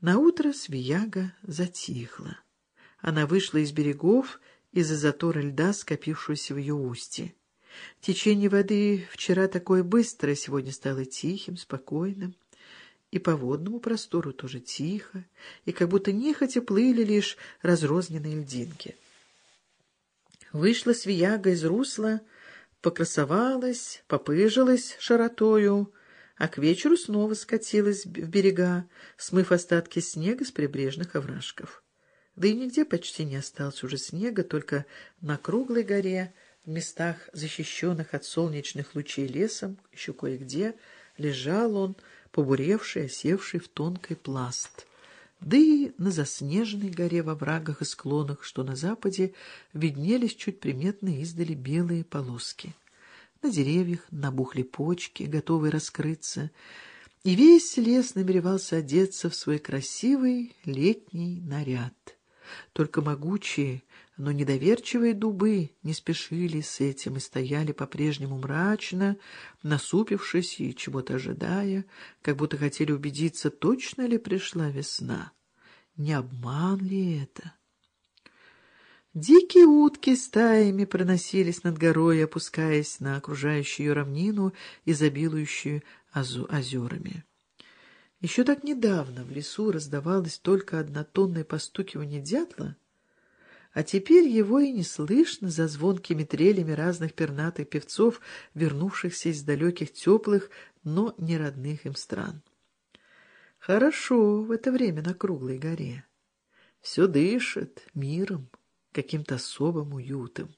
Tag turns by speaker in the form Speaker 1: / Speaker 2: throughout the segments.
Speaker 1: Наутро Свияга затихла. Она вышла из берегов из-за затора льда, скопившегося в ее устье. Течение воды вчера такое быстрое, сегодня стало тихим, спокойным. И по водному простору тоже тихо, и как будто нехотя плыли лишь разрозненные льдинки. Вышла свияга из русла, покрасовалась, попыжилась широтою, а к вечеру снова скатилась в берега, смыв остатки снега с прибрежных овражков. Да и нигде почти не осталось уже снега, только на круглой горе, в местах, защищенных от солнечных лучей лесом, еще кое-где, лежал он, побуревший, осевший в тонкий пласт. Да и на заснеженной горе во врагах и склонах, что на западе, виднелись чуть приметные издали белые полоски. На деревьях набухли почки, готовые раскрыться, и весь лес намеревался одеться в свой красивый летний наряд. Только могучие, но недоверчивые дубы не спешили с этим и стояли по-прежнему мрачно, насупившись и чего-то ожидая, как будто хотели убедиться, точно ли пришла весна. Не обман ли это? Дикие утки стаями проносились над горой, опускаясь на окружающую ее равнину, изобилующую озерами. Еще так недавно в лесу раздавалось только однотонное постукивание дятла, а теперь его и не слышно за звонкими трелями разных пернатых певцов, вернувшихся из далеких теплых, но не родных им стран. Хорошо в это время на круглой горе. Все дышит миром каким-то особым уютом.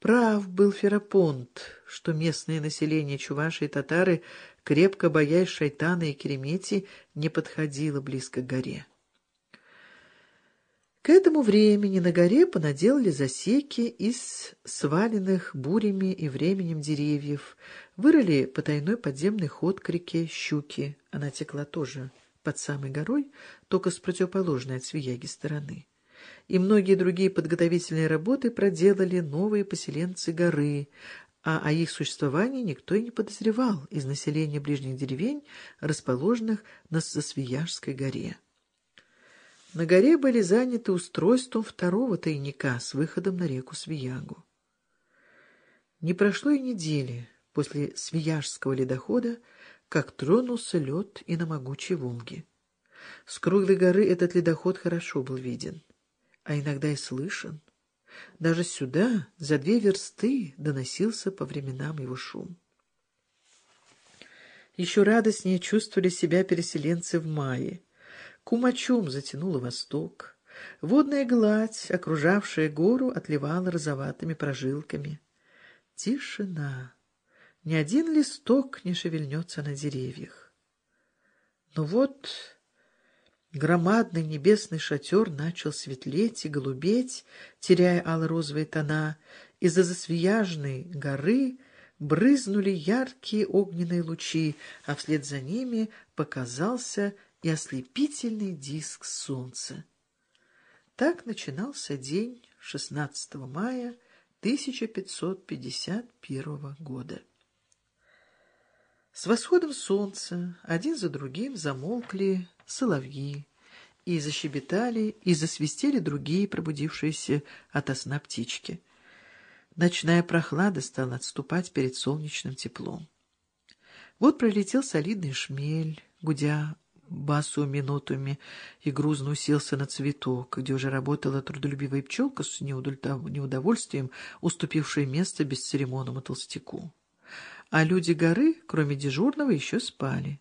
Speaker 1: Прав был Ферапонт, что местное население Чуваши и татары, крепко боясь шайтана и керемети, не подходило близко к горе. К этому времени на горе понаделали засеки из сваленных бурями и временем деревьев, вырыли потайной подземный ход к реке Щуки, она текла тоже под самой горой, только с противоположной от Свияги стороны и многие другие подготовительные работы проделали новые поселенцы горы, а о их существовании никто и не подозревал из населения ближних деревень, расположенных на Сосвияжской горе. На горе были заняты устройством второго тайника с выходом на реку Свиягу. Не прошло и недели после Свияжского ледохода, как тронулся лед и на могучей Волге. С круглой горы этот ледоход хорошо был виден а иногда и слышен. Даже сюда, за две версты, доносился по временам его шум. Еще радостнее чувствовали себя переселенцы в мае. Кумачом затянуло восток. Водная гладь, окружавшая гору, отливала розоватыми прожилками. Тишина. Ни один листок не шевельнется на деревьях. Но вот Громадный небесный шатер начал светлеть и голубеть, теряя алло-розовые тона. Из-за засвияжной горы брызнули яркие огненные лучи, а вслед за ними показался и ослепительный диск солнца. Так начинался день 16 мая 1551 года. С восходом солнца один за другим замолкли соловьи, и защебетали, и засвистели другие пробудившиеся ото сна птички. Ночная прохлада стала отступать перед солнечным теплом. Вот пролетел солидный шмель, гудя басу минутами, и грузно уселся на цветок, где уже работала трудолюбивая пчелка с неудовольствием, уступившая место бесцеремонному толстяку. А люди горы, кроме дежурного, еще спали.